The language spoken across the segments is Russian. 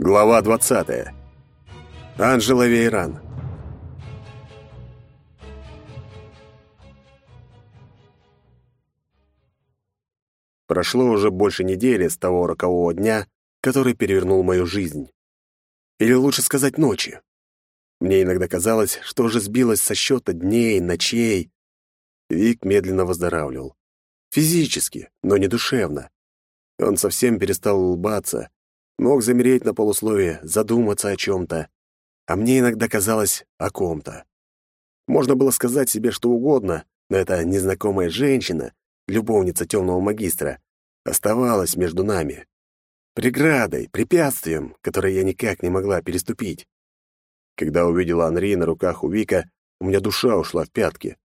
Глава 20. Анжела Вейран. Прошло уже больше недели с того рокового дня, который перевернул мою жизнь. Или лучше сказать, ночи. Мне иногда казалось, что уже сбилось со счета дней, ночей. Вик медленно выздоравливал. Физически, но не душевно. Он совсем перестал улыбаться, мог замереть на полусловие, задуматься о чем-то. А мне иногда казалось о ком-то. Можно было сказать себе что угодно, но эта незнакомая женщина, любовница темного магистра, оставалась между нами. Преградой, препятствием, которое я никак не могла переступить. Когда увидела Анри на руках у Вика, у меня душа ушла в пятки.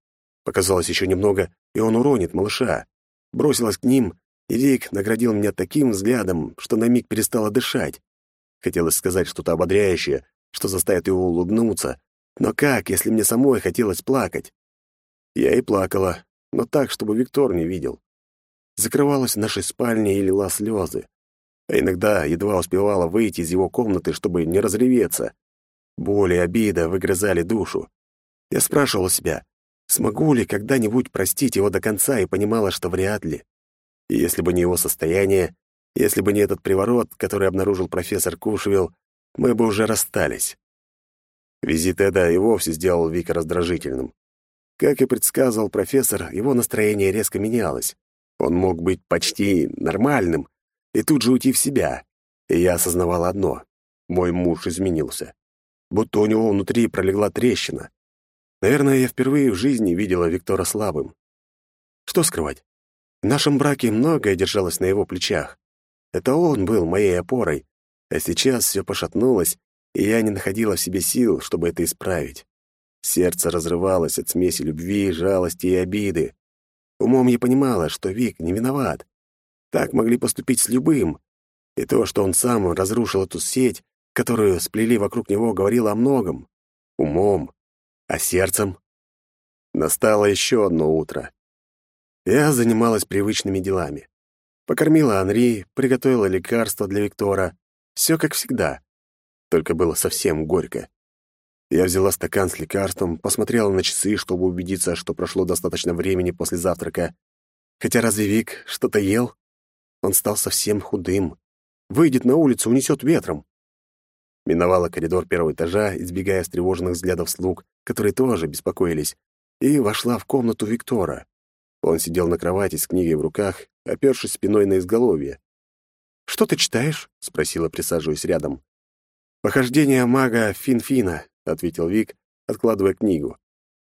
Показалось еще немного, и он уронит малыша. Бросилась к ним, и наградил меня таким взглядом, что на миг перестала дышать. Хотелось сказать что-то ободряющее, что заставит его улыбнуться, но как, если мне самой хотелось плакать? Я и плакала, но так, чтобы Виктор не видел. Закрывалась в нашей спальне и лила слезы. А иногда едва успевала выйти из его комнаты, чтобы не разреветься. Боль и обида выгрызали душу. Я спрашивала себя, смогу ли когда-нибудь простить его до конца, и понимала, что вряд ли. И если бы не его состояние, если бы не этот приворот, который обнаружил профессор Кушвилл, мы бы уже расстались. Визит Эда и вовсе сделал Вика раздражительным. Как и предсказывал профессор, его настроение резко менялось. Он мог быть почти нормальным и тут же уйти в себя. И я осознавал одно — мой муж изменился. Будто у него внутри пролегла трещина. Наверное, я впервые в жизни видела Виктора слабым. Что скрывать? В нашем браке многое держалось на его плечах. Это он был моей опорой, а сейчас все пошатнулось, и я не находила в себе сил, чтобы это исправить. Сердце разрывалось от смеси любви, жалости и обиды. Умом я понимала, что Вик не виноват. Так могли поступить с любым. И то, что он сам разрушил эту сеть, которую сплели вокруг него, говорило о многом. Умом. А сердцем? Настало еще одно утро. Я занималась привычными делами. Покормила Анри, приготовила лекарства для Виктора. Все как всегда. Только было совсем горько. Я взяла стакан с лекарством, посмотрела на часы, чтобы убедиться, что прошло достаточно времени после завтрака. Хотя разве Вик что-то ел? Он стал совсем худым. Выйдет на улицу, унесет ветром. Миновала коридор первого этажа, избегая встревоженных взглядов слуг, которые тоже беспокоились, и вошла в комнату Виктора. Он сидел на кровати с книгой в руках, опершись спиной на изголовье. «Что ты читаешь?» — спросила, присаживаясь рядом. «Похождение мага Финфина», — ответил Вик, откладывая книгу.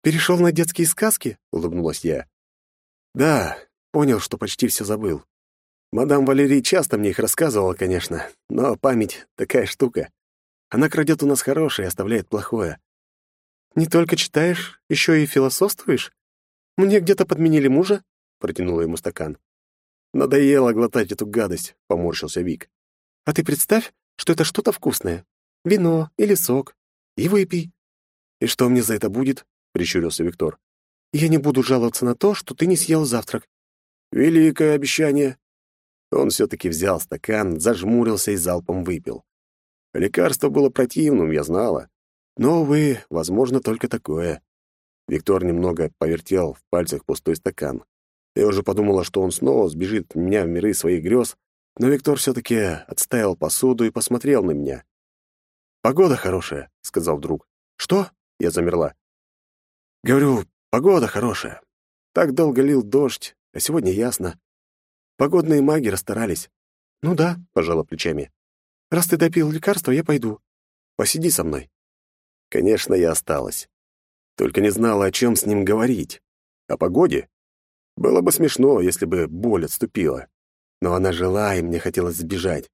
«Перешел на детские сказки?» — улыбнулась я. «Да, понял, что почти все забыл. Мадам Валерий часто мне их рассказывала, конечно, но память — такая штука. Она крадет у нас хорошее и оставляет плохое. Не только читаешь, еще и философствуешь? «Мне где-то подменили мужа?» — протянула ему стакан. «Надоело глотать эту гадость», — поморщился Вик. «А ты представь, что это что-то вкусное. Вино или сок. И выпей». «И что мне за это будет?» — прищурился Виктор. «Я не буду жаловаться на то, что ты не съел завтрак». «Великое обещание». Он все-таки взял стакан, зажмурился и залпом выпил. Лекарство было противным, я знала. Но, увы, возможно, только такое. Виктор немного повертел в пальцах пустой стакан. Я уже подумала, что он снова сбежит меня в миры своих грез, но Виктор все-таки отставил посуду и посмотрел на меня. «Погода хорошая», — сказал друг. «Что?» — я замерла. «Говорю, погода хорошая. Так долго лил дождь, а сегодня ясно. Погодные маги расстарались». «Ну да», — пожала плечами. «Раз ты допил лекарство, я пойду. Посиди со мной». Конечно, я осталась. Только не знала, о чем с ним говорить. О погоде? Было бы смешно, если бы боль отступила. Но она жила, и мне хотелось сбежать.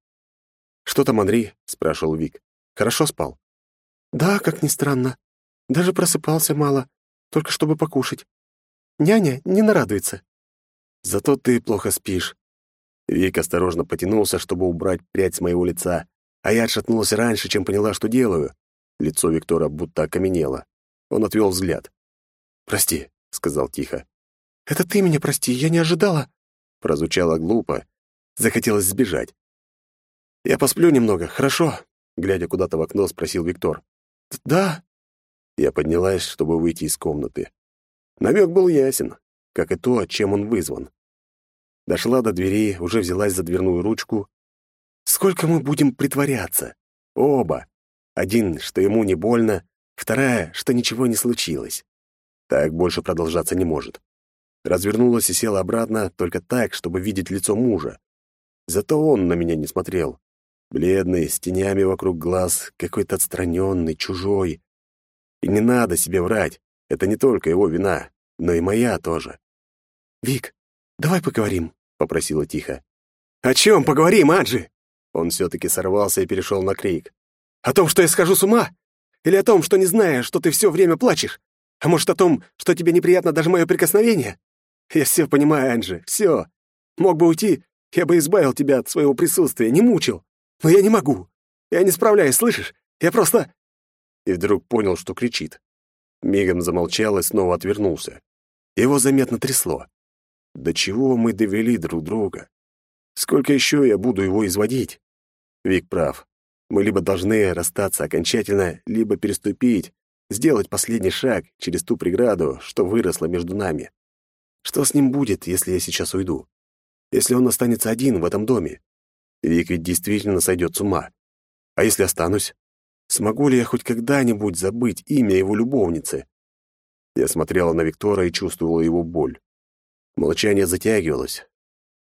«Что там, Андрей?» — спрашивал Вик. «Хорошо спал?» «Да, как ни странно. Даже просыпался мало, только чтобы покушать. Няня не нарадуется». «Зато ты плохо спишь». Вик осторожно потянулся, чтобы убрать прядь с моего лица, а я отшатнулась раньше, чем поняла, что делаю. Лицо Виктора будто окаменело. Он отвел взгляд. «Прости», — сказал тихо. «Это ты меня прости, я не ожидала». Прозвучало глупо. Захотелось сбежать. «Я посплю немного, хорошо? глядя куда-то в окно, спросил Виктор. «Да». Я поднялась, чтобы выйти из комнаты. Намек был ясен, как и то, чем он вызван. Дошла до двери, уже взялась за дверную ручку. Сколько мы будем притворяться? Оба. Один, что ему не больно, вторая, что ничего не случилось. Так больше продолжаться не может. Развернулась и села обратно, только так, чтобы видеть лицо мужа. Зато он на меня не смотрел. Бледный, с тенями вокруг глаз, какой-то отстраненный, чужой. И не надо себе врать, это не только его вина, но и моя тоже. «Вик, давай поговорим», — попросила тихо. «О чем поговорим, Анджи?» Он все-таки сорвался и перешел на крик. «О том, что я схожу с ума? Или о том, что не зная, что ты все время плачешь? А может, о том, что тебе неприятно даже мое прикосновение? Я все понимаю, Анджи, все. Мог бы уйти, я бы избавил тебя от своего присутствия, не мучил. Но я не могу. Я не справляюсь, слышишь? Я просто...» И вдруг понял, что кричит. Мигом замолчал и снова отвернулся. Его заметно трясло. До чего мы довели друг друга? Сколько еще я буду его изводить? Вик прав. Мы либо должны расстаться окончательно, либо переступить, сделать последний шаг через ту преграду, что выросла между нами. Что с ним будет, если я сейчас уйду? Если он останется один в этом доме? Вик ведь действительно сойдет с ума. А если останусь? Смогу ли я хоть когда-нибудь забыть имя его любовницы? Я смотрела на Виктора и чувствовала его боль. Молчание затягивалось.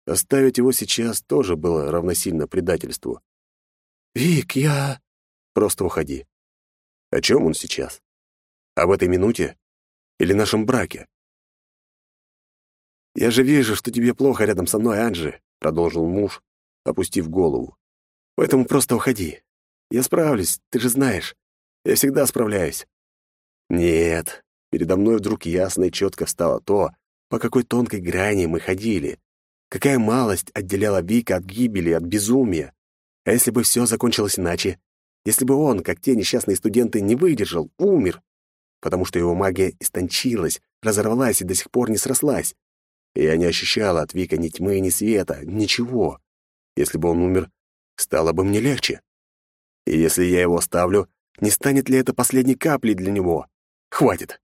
Оставить его сейчас тоже было равносильно предательству. «Вик, я...» «Просто уходи». О чем он сейчас? Об этой минуте? Или нашем браке? «Я же вижу, что тебе плохо рядом со мной, Анджи», — продолжил муж, опустив голову. «Поэтому просто уходи. Я справлюсь, ты же знаешь. Я всегда справляюсь». «Нет». Передо мной вдруг ясно и четко встало то, по какой тонкой грани мы ходили. Какая малость отделяла Вика от гибели, от безумия. А если бы все закончилось иначе? Если бы он, как те несчастные студенты, не выдержал, умер? Потому что его магия истончилась, разорвалась и до сих пор не срослась. Я не ощущала от Вика ни тьмы, ни света, ничего. Если бы он умер, стало бы мне легче. И если я его оставлю, не станет ли это последней каплей для него? Хватит.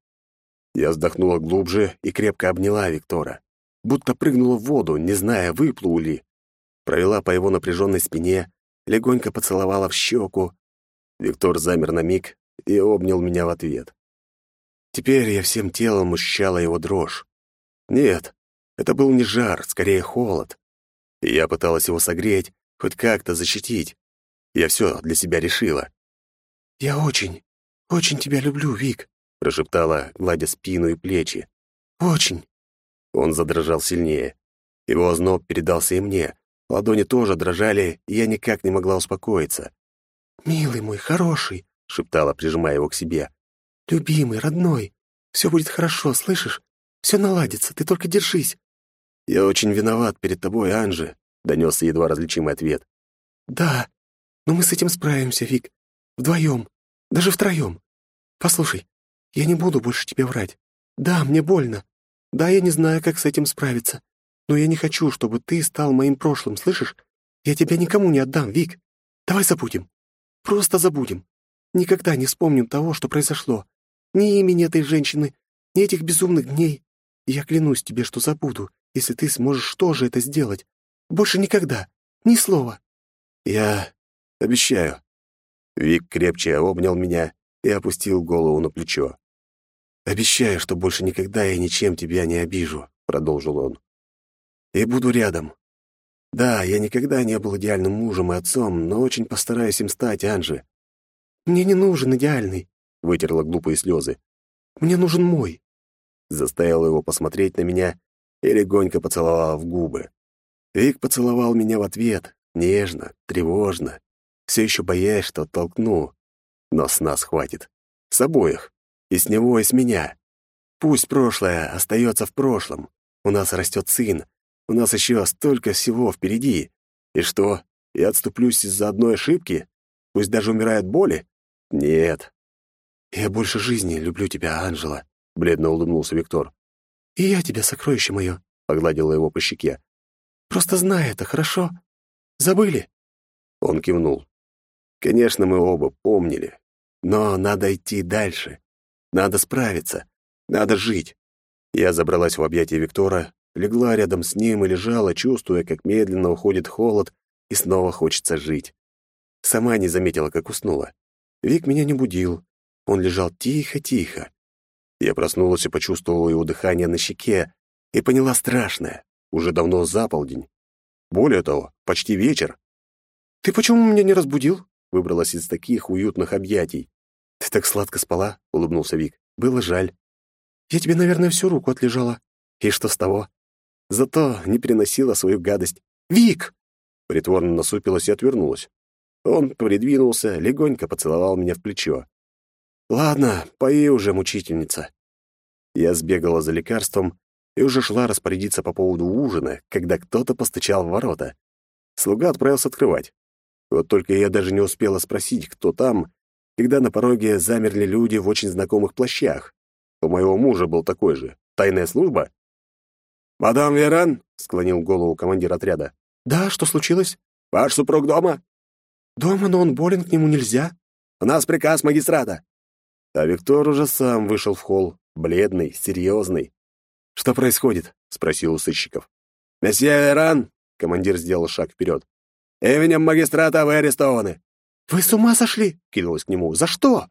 Я вздохнула глубже и крепко обняла Виктора. Будто прыгнула в воду, не зная, выплыл ли. Провела по его напряженной спине, легонько поцеловала в щеку. Виктор замер на миг и обнял меня в ответ. Теперь я всем телом ощущала его дрожь. Нет, это был не жар, скорее холод. Я пыталась его согреть, хоть как-то защитить. Я все для себя решила. «Я очень, очень тебя люблю, Вик», — прошептала, гладя спину и плечи. «Очень». Он задрожал сильнее. Его озноб передался и мне. Ладони тоже дрожали, и я никак не могла успокоиться. «Милый мой, хороший», — шептала, прижимая его к себе. «Любимый, родной, все будет хорошо, слышишь? Все наладится, ты только держись». «Я очень виноват перед тобой, Анжи», — донесся едва различимый ответ. «Да, но мы с этим справимся, Вик. Вдвоем, даже втроем. Послушай, я не буду больше тебе врать. Да, мне больно. Да, я не знаю, как с этим справиться. Но я не хочу, чтобы ты стал моим прошлым, слышишь? Я тебя никому не отдам, Вик. Давай забудем. Просто забудем. Никогда не вспомним того, что произошло. Ни имени этой женщины, ни этих безумных дней. Я клянусь тебе, что забуду, если ты сможешь тоже это сделать. Больше никогда. Ни слова. Я обещаю. Вик крепче обнял меня и опустил голову на плечо. «Обещаю, что больше никогда я ничем тебя не обижу», — продолжил он. «И буду рядом. Да, я никогда не был идеальным мужем и отцом, но очень постараюсь им стать, Анжи». «Мне не нужен идеальный», — вытерла глупые слезы. «Мне нужен мой». Заставила его посмотреть на меня и легонько поцеловала в губы. Вик поцеловал меня в ответ, нежно, тревожно, все еще боясь, что толкну. Но с нас хватит. С обоих. И с него, и с меня. Пусть прошлое остается в прошлом. У нас растет сын. У нас еще столько всего впереди. И что, я отступлюсь из-за одной ошибки? Пусть даже умирает боли? Нет. Я больше жизни люблю тебя, Анжела, — бледно улыбнулся Виктор. «И я тебя, сокровище мое», — погладила его по щеке. «Просто знай это, хорошо? Забыли?» Он кивнул. Конечно, мы оба помнили. Но надо идти дальше. Надо справиться. Надо жить. Я забралась в объятия Виктора, легла рядом с ним и лежала, чувствуя, как медленно уходит холод, и снова хочется жить. Сама не заметила, как уснула. Вик меня не будил. Он лежал тихо-тихо. Я проснулась и почувствовала его дыхание на щеке и поняла страшное. Уже давно за полдень. Более того, почти вечер. «Ты почему меня не разбудил?» Выбралась из таких уютных объятий. «Ты так сладко спала?» — улыбнулся Вик. «Было жаль». «Я тебе, наверное, всю руку отлежала». «И что с того?» Зато не переносила свою гадость. «Вик!» Притворно насупилась и отвернулась. Он придвинулся, легонько поцеловал меня в плечо. «Ладно, пои уже, мучительница». Я сбегала за лекарством и уже шла распорядиться по поводу ужина, когда кто-то постучал в ворота. Слуга отправился открывать. Вот только я даже не успела спросить, кто там, когда на пороге замерли люди в очень знакомых плащах. У моего мужа был такой же. Тайная служба? «Мадам Веран?» — склонил голову командир отряда. «Да, что случилось?» «Ваш супруг дома?» «Дома, но он болен, к нему нельзя». «У нас приказ магистрата». А Виктор уже сам вышел в холл, бледный, серьезный. «Что происходит?» — спросил у сыщиков. «Месье Веран!» — командир сделал шаг вперед. «Именем магистрата вы арестованы». «Вы с ума сошли?» — кинулась к нему. «За что?»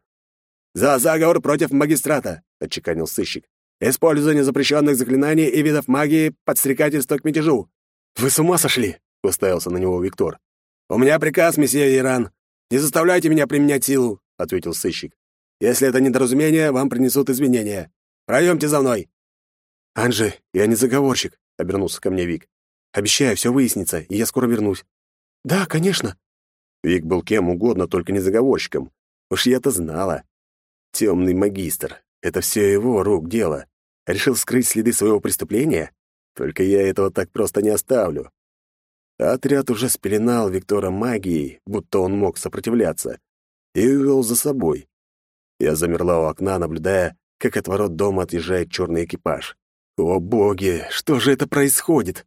«За заговор против магистрата», — отчеканил сыщик. «Использование запрещенных заклинаний и видов магии, подстрекательство к мятежу». «Вы с ума сошли?» — уставился на него Виктор. «У меня приказ, месье Иран. Не заставляйте меня применять силу», — ответил сыщик. «Если это недоразумение, вам принесут извинения. Пройдемте за мной». «Анжи, я не заговорщик», — обернулся ко мне Вик. «Обещаю, все выяснится, и я скоро вернусь». «Да, конечно». Вик был кем угодно, только не заговорщиком. Уж я-то знала. Темный магистр. Это все его рук дело. Решил скрыть следы своего преступления? Только я этого так просто не оставлю. Отряд уже спеленал Виктора магией, будто он мог сопротивляться, и увел за собой. Я замерла у окна, наблюдая, как от ворот дома отъезжает черный экипаж. О боги, что же это происходит?